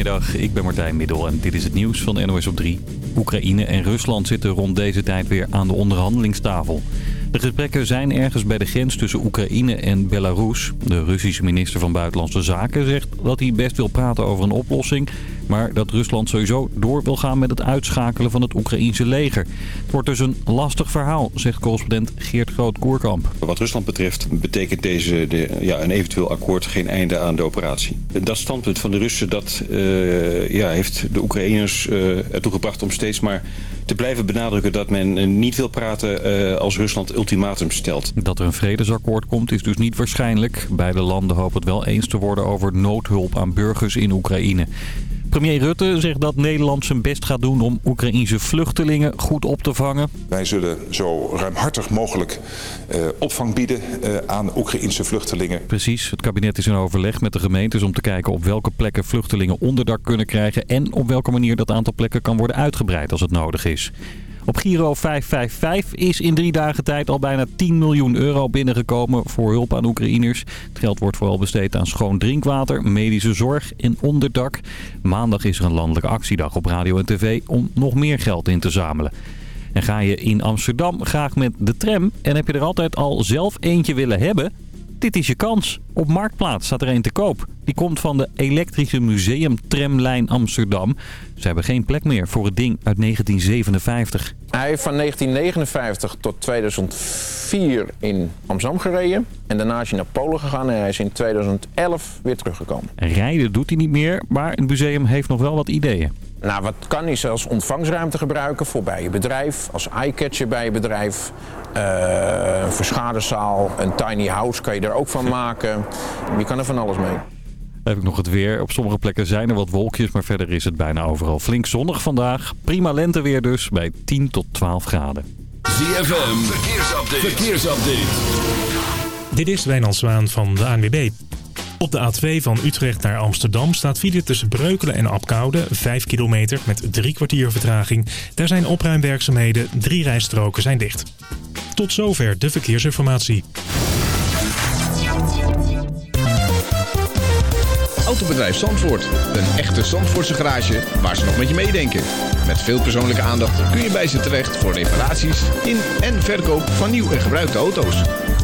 Goedemiddag, ik ben Martijn Middel en dit is het nieuws van NOS op 3. Oekraïne en Rusland zitten rond deze tijd weer aan de onderhandelingstafel. De gesprekken zijn ergens bij de grens tussen Oekraïne en Belarus. De Russische minister van Buitenlandse Zaken zegt dat hij best wil praten over een oplossing... maar dat Rusland sowieso door wil gaan met het uitschakelen van het Oekraïense leger. Het wordt dus een lastig verhaal, zegt correspondent Geert Groot-Koerkamp. Wat Rusland betreft betekent deze, de, ja, een eventueel akkoord geen einde aan de operatie. Dat standpunt van de Russen dat, uh, ja, heeft de Oekraïners uh, ertoe gebracht om steeds maar te blijven benadrukken dat men niet wil praten uh, als Rusland ultimatum stelt. Dat er een vredesakkoord komt is dus niet waarschijnlijk. Beide landen hopen het wel eens te worden over noodhulp aan burgers in Oekraïne. Premier Rutte zegt dat Nederland zijn best gaat doen om Oekraïnse vluchtelingen goed op te vangen. Wij zullen zo ruimhartig mogelijk uh, opvang bieden uh, aan Oekraïnse vluchtelingen. Precies, het kabinet is in overleg met de gemeentes om te kijken op welke plekken vluchtelingen onderdak kunnen krijgen... en op welke manier dat aantal plekken kan worden uitgebreid als het nodig is. Op Giro 555 is in drie dagen tijd al bijna 10 miljoen euro binnengekomen voor hulp aan Oekraïners. Het geld wordt vooral besteed aan schoon drinkwater, medische zorg en onderdak. Maandag is er een landelijke actiedag op radio en tv om nog meer geld in te zamelen. En ga je in Amsterdam graag met de tram en heb je er altijd al zelf eentje willen hebben... Dit is je kans. Op Marktplaats staat er een te koop. Die komt van de elektrische museumtramlijn Amsterdam. Ze hebben geen plek meer voor het ding uit 1957. Hij heeft van 1959 tot 2004 in Amsterdam gereden. En daarna is hij naar Polen gegaan en hij is in 2011 weer teruggekomen. Rijden doet hij niet meer, maar het museum heeft nog wel wat ideeën. Nou, wat kan hij als ontvangstruimte gebruiken voor bij je bedrijf, als eyecatcher bij je bedrijf. Uh, een verschaderzaal, een tiny house kan je er ook van maken. Je kan er van alles mee. Dan heb ik nog het weer. Op sommige plekken zijn er wat wolkjes, maar verder is het bijna overal flink zonnig vandaag. Prima lenteweer dus, bij 10 tot 12 graden. ZFM, verkeersupdate. verkeersupdate. Dit is Wijnand Zwaan van de ANWB. Op de A2 van Utrecht naar Amsterdam staat file tussen Breukelen en Apkoude. 5 kilometer met drie kwartier vertraging. Daar zijn opruimwerkzaamheden. Drie rijstroken zijn dicht. Tot zover de verkeersinformatie. Autobedrijf Zandvoort. Een echte Zandvoortse garage waar ze nog met je meedenken. Met veel persoonlijke aandacht kun je bij ze terecht voor reparaties in en verkoop van nieuw en gebruikte auto's.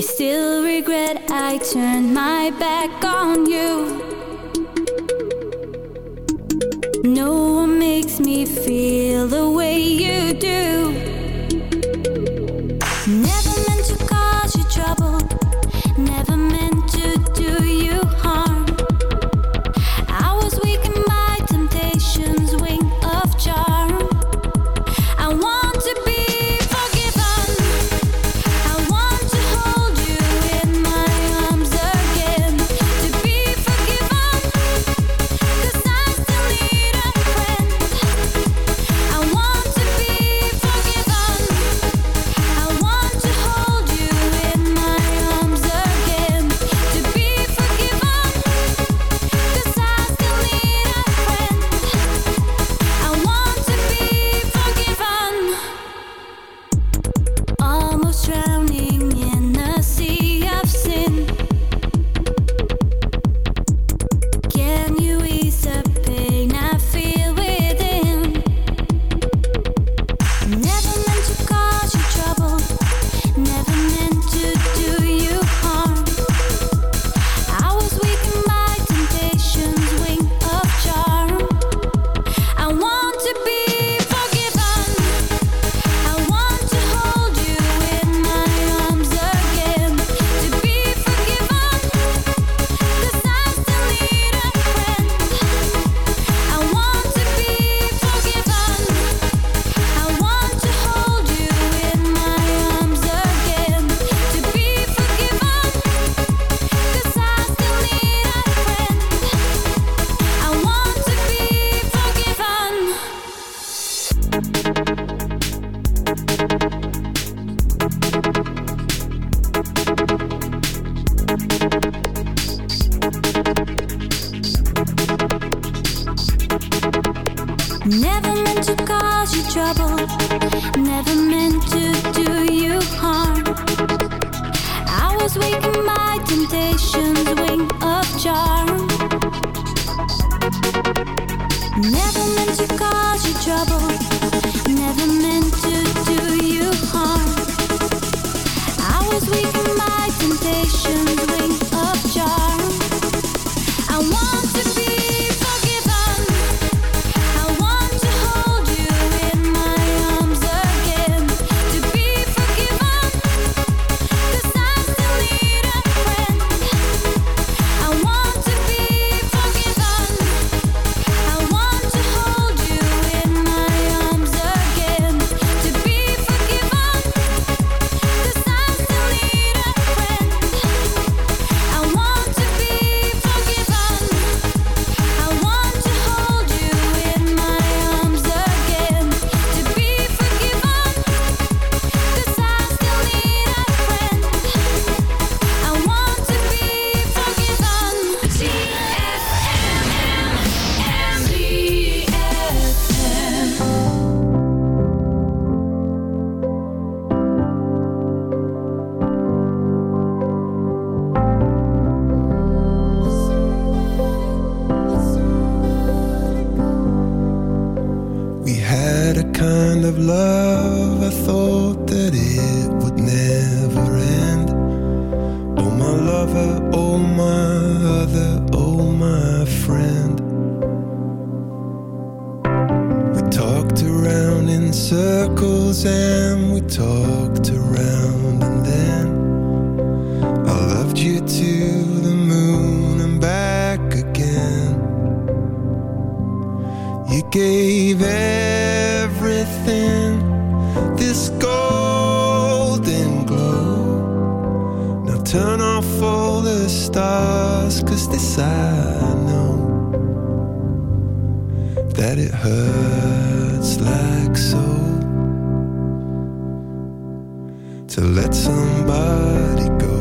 I still regret I turned my back on you. No one makes me feel the way you do. That it hurts like so. To let somebody go.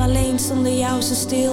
Alleen zonder jou zo stil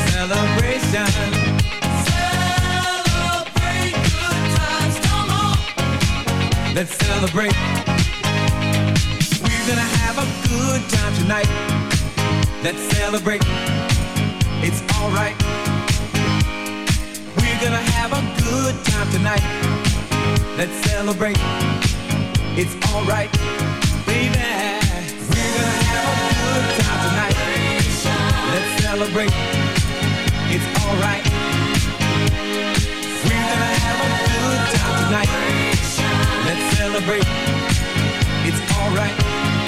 It's alright.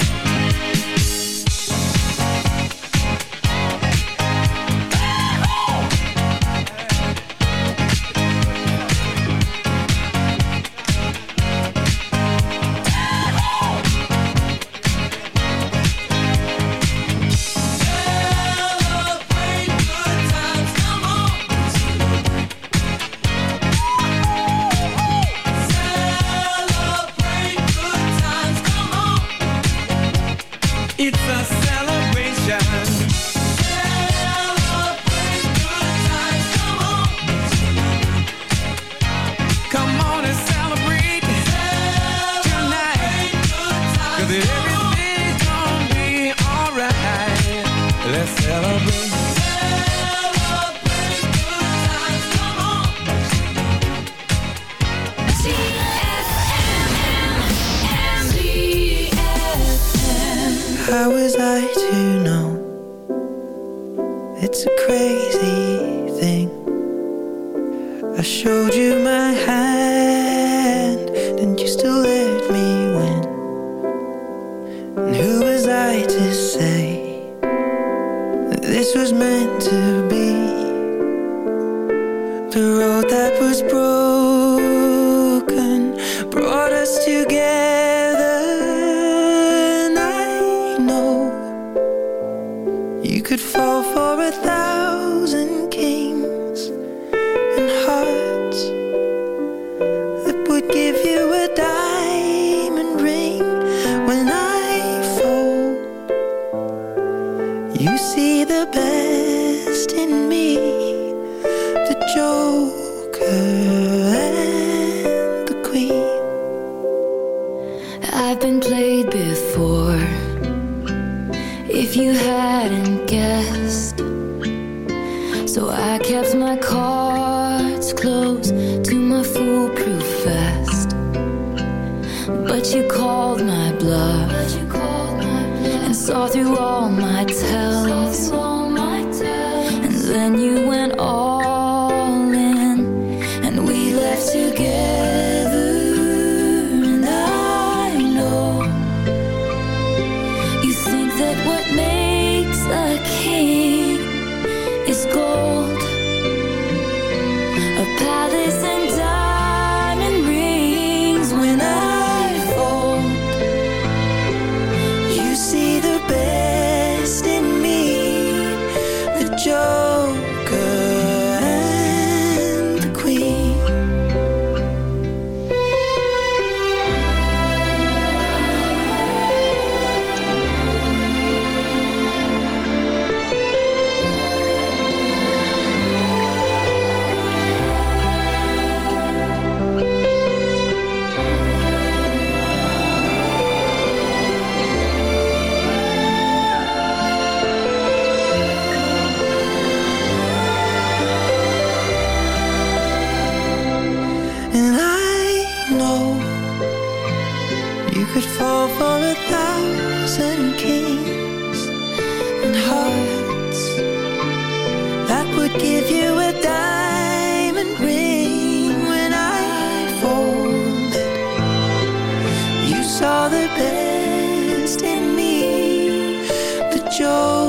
all the best in me, but you.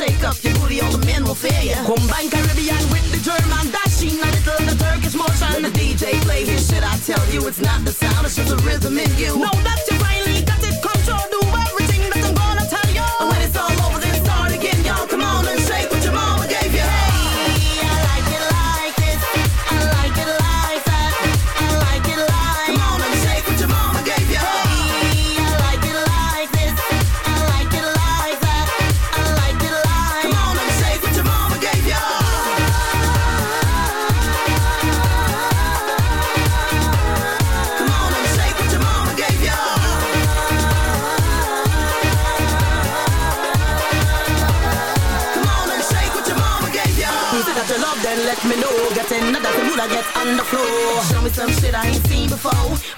shake up your booty, all the men will fear ya. Combine Caribbean with the German, dashing a little the Turkish motion. When the DJ play his shit, I tell you it's not the sound, it's just the rhythm in you. No, that's your right Another I doesn't on the floor. Show me some shit I ain't seen before.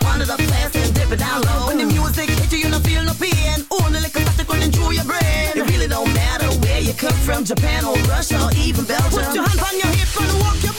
One of the best, and dip it down low. When the music hits you, you don't feel no pain. Only and the liquor starts running through your brain. It really don't matter where you come from, Japan or Russia or even Belgium. Put your hands on your hips and walk your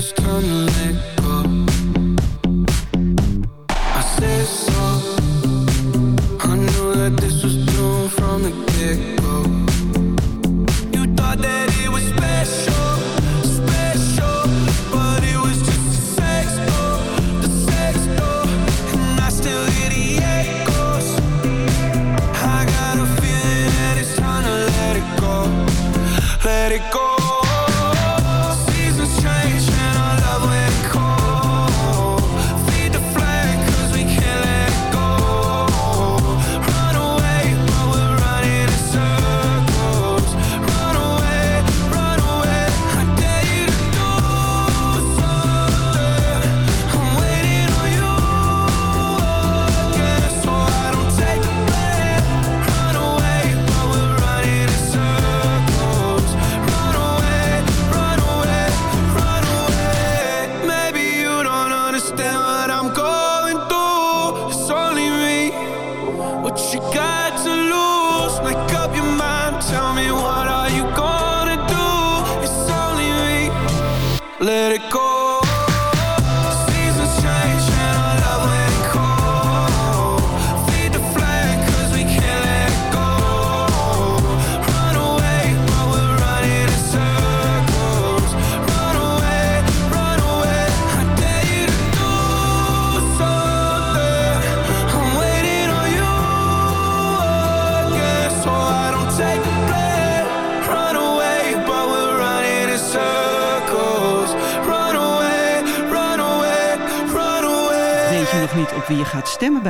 first turn to let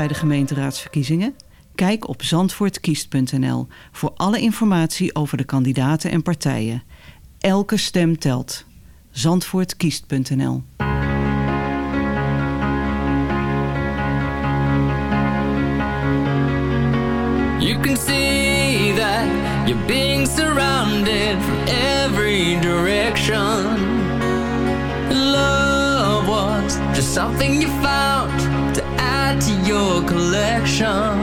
bij de gemeenteraadsverkiezingen? Kijk op zandvoortkiest.nl voor alle informatie over de kandidaten en partijen. Elke stem telt. Zandvoortkiest.nl You can see that you're being surrounded every direction. Love was just something you. your collection.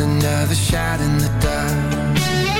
Another shot in the dark.